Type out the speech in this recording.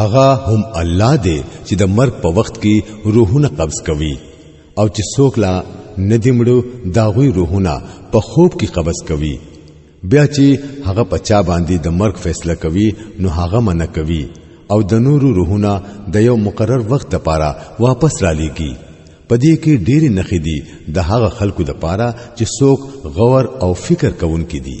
هغه هم الله دی چې د مرګ په وخت کې روحونه قبض کوي او چې څوک لا ندیمړو داغوی روحونه په خوب کې قبض کوي بیا چې هغه پچا باندې د مرګ فیصله کوي نو هغه منه کوي او د نورو روحونه د یو مقرر وخت لپاره واپس را لېږي په دې کې ډېری نخې دي د هغه خلکو لپاره چې څوک غور او فکر کوونکي دي